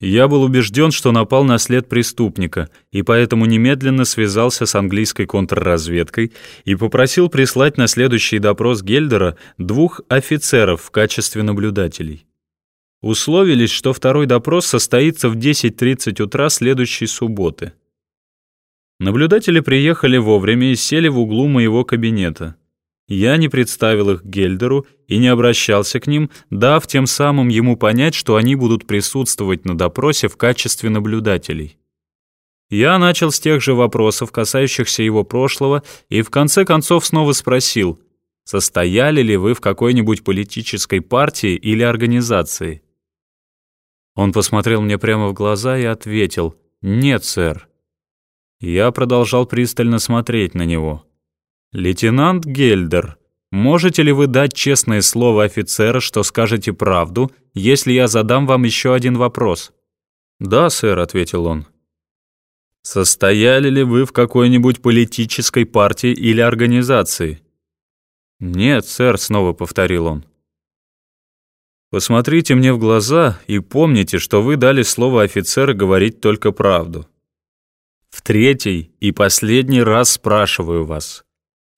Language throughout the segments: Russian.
Я был убежден, что напал на след преступника, и поэтому немедленно связался с английской контрразведкой и попросил прислать на следующий допрос Гельдера двух офицеров в качестве наблюдателей. Условились, что второй допрос состоится в 10.30 утра следующей субботы. Наблюдатели приехали вовремя и сели в углу моего кабинета. Я не представил их Гельдеру и не обращался к ним, дав тем самым ему понять, что они будут присутствовать на допросе в качестве наблюдателей. Я начал с тех же вопросов, касающихся его прошлого, и в конце концов снова спросил, состояли ли вы в какой-нибудь политической партии или организации. Он посмотрел мне прямо в глаза и ответил «Нет, сэр». Я продолжал пристально смотреть на него. «Лейтенант Гельдер, можете ли вы дать честное слово офицера, что скажете правду, если я задам вам еще один вопрос?» «Да, сэр», — ответил он. «Состояли ли вы в какой-нибудь политической партии или организации?» «Нет, сэр», — снова повторил он. «Посмотрите мне в глаза и помните, что вы дали слово офицера говорить только правду. В третий и последний раз спрашиваю вас,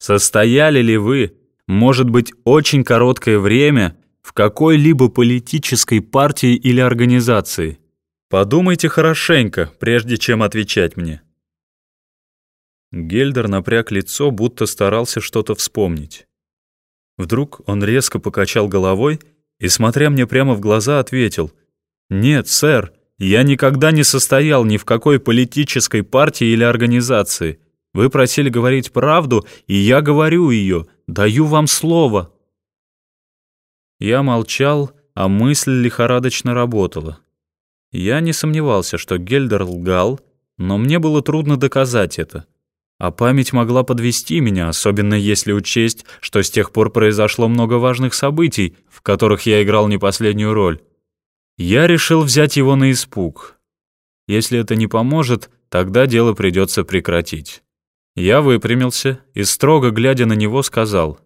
Состояли ли вы, может быть, очень короткое время в какой-либо политической партии или организации? Подумайте хорошенько, прежде чем отвечать мне. Гельдер напряг лицо, будто старался что-то вспомнить. Вдруг он резко покачал головой и, смотря мне прямо в глаза, ответил, «Нет, сэр, я никогда не состоял ни в какой политической партии или организации. Вы просили говорить правду, и я говорю ее, даю вам слово». Я молчал, а мысль лихорадочно работала. Я не сомневался, что Гельдер лгал, но мне было трудно доказать это. А память могла подвести меня, особенно если учесть, что с тех пор произошло много важных событий, в которых я играл не последнюю роль. Я решил взять его на испуг. Если это не поможет, тогда дело придется прекратить. Я выпрямился и, строго глядя на него, сказал.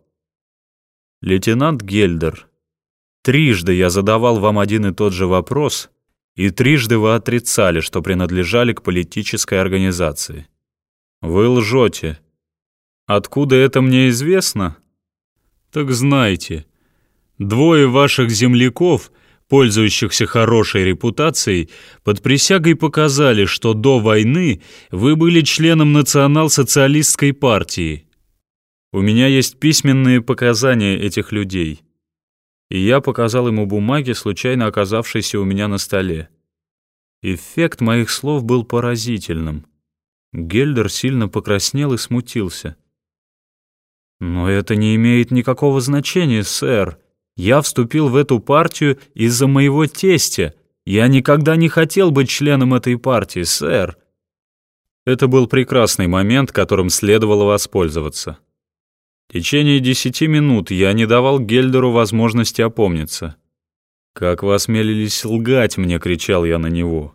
«Лейтенант Гельдер, трижды я задавал вам один и тот же вопрос, и трижды вы отрицали, что принадлежали к политической организации. Вы лжете. Откуда это мне известно? Так знайте, двое ваших земляков — пользующихся хорошей репутацией, под присягой показали, что до войны вы были членом национал-социалистской партии. У меня есть письменные показания этих людей. И я показал ему бумаги, случайно оказавшиеся у меня на столе. Эффект моих слов был поразительным. Гельдер сильно покраснел и смутился. «Но это не имеет никакого значения, сэр», я вступил в эту партию из-за моего тестя. Я никогда не хотел быть членом этой партии, сэр». Это был прекрасный момент, которым следовало воспользоваться. В течение десяти минут я не давал Гельдеру возможности опомниться. «Как вы осмелились лгать мне?» — кричал я на него.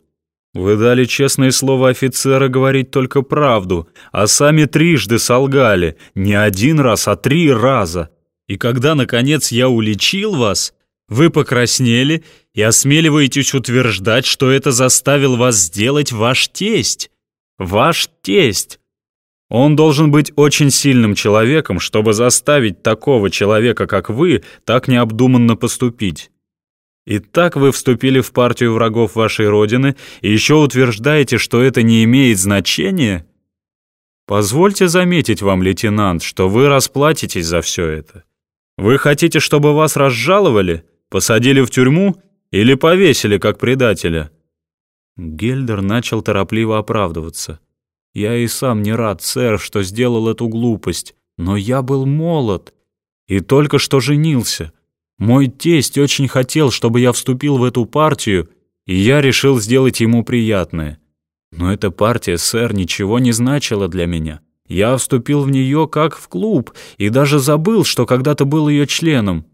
«Вы дали честное слово офицера говорить только правду, а сами трижды солгали, не один раз, а три раза. И когда, наконец, я уличил вас, вы покраснели и осмеливаетесь утверждать, что это заставил вас сделать ваш тесть. Ваш тесть. Он должен быть очень сильным человеком, чтобы заставить такого человека, как вы, так необдуманно поступить. И так вы вступили в партию врагов вашей родины и еще утверждаете, что это не имеет значения? Позвольте заметить вам, лейтенант, что вы расплатитесь за все это. Вы хотите, чтобы вас разжаловали, посадили в тюрьму или повесили как предателя?» Гельдер начал торопливо оправдываться. «Я и сам не рад, сэр, что сделал эту глупость, но я был молод и только что женился. Мой тесть очень хотел, чтобы я вступил в эту партию, и я решил сделать ему приятное. Но эта партия, сэр, ничего не значила для меня. Я вступил в нее как в клуб и даже забыл, что когда-то был ее членом.